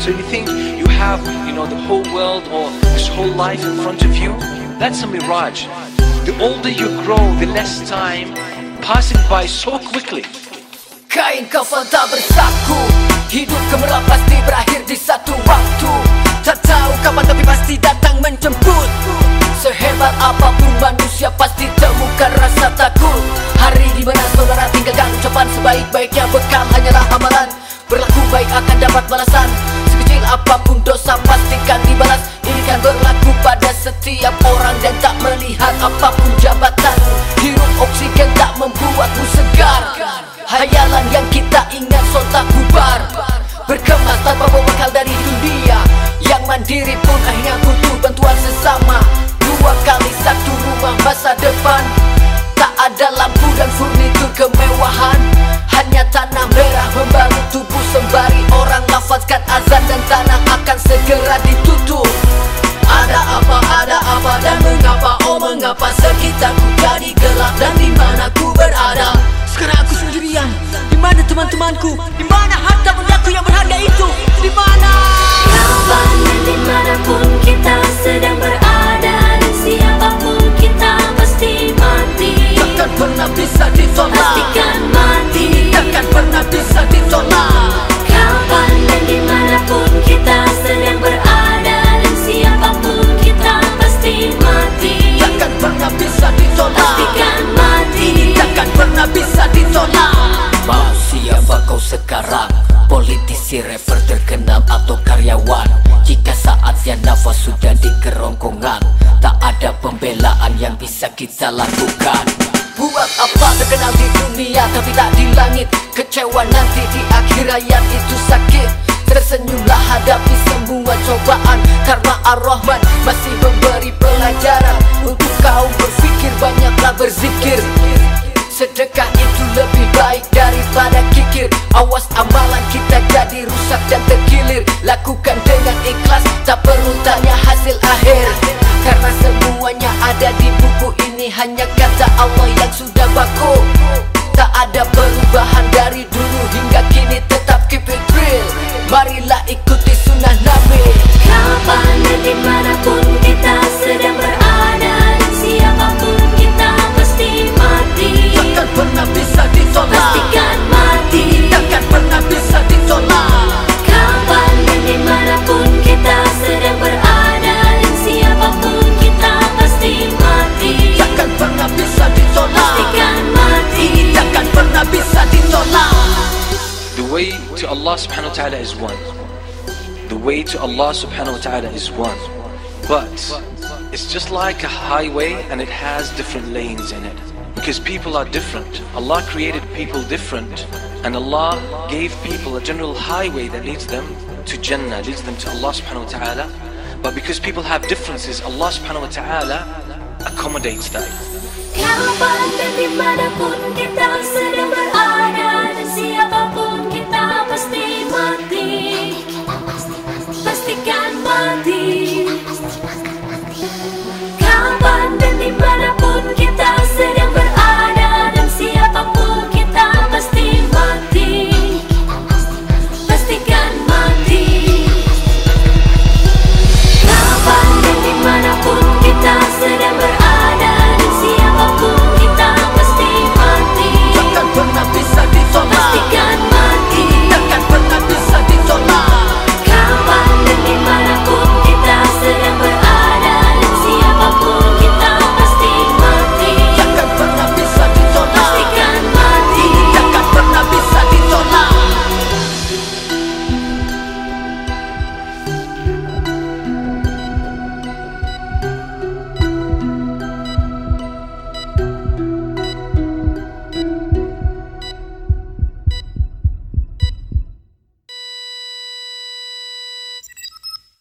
So you think you have, you know, the whole world or this whole life in front of you? That's a mirage. The older you grow, the less time passing by so quickly. Kain kafan tak bersaku Hidup gemerlap pasti berakhir di satu waktu Tak tahu kapan tapi pasti datang menjemput Sehebat apapun manusia pasti temukan rasa takut Hari di mana saudara tinggalkan ucapan sebaik-baiknya bekal hanyalah amalan Berlaku baik akan dapat balasan dosa pastikan dibalas Ini kan berlaku pada setiap orang ditutup. Ada apa, ada apa dan mengapa? Oh mengapa sekitarku jadi gelap Dan di mana ku berada? Sekarang aku sendirian. Di mana teman-temanku? Di mana nafas sudah di kerongkongan Tak ada pembelaan yang bisa kita lakukan. Buat apa terkenal di dunia tapi tak di langit? Kecewa nanti di akhir hayat itu sakit. Tersenyumlah hadapi semua cobaan. Karena Ar-Rahman masih memberi pelajaran. Untuk kau berfikir banyaklah berzikir terkilir Lakukan dengan ikhlas tak perlu tanya hasil akhir. Karena semuanya ada di buku ini Hanya kata Allah yang sudah baku Allah subhanahu wa ta'ala is one. The way to Allah subhanahu wa ta'ala is one. But it's just like a highway and it has different lanes in it. Because people are different. Allah created people different. And Allah gave people a general highway that leads them to Jannah, leads them to Allah subhanahu wa ta'ala. But because people have differences, Allah subhanahu wa ta'ala accommodates that.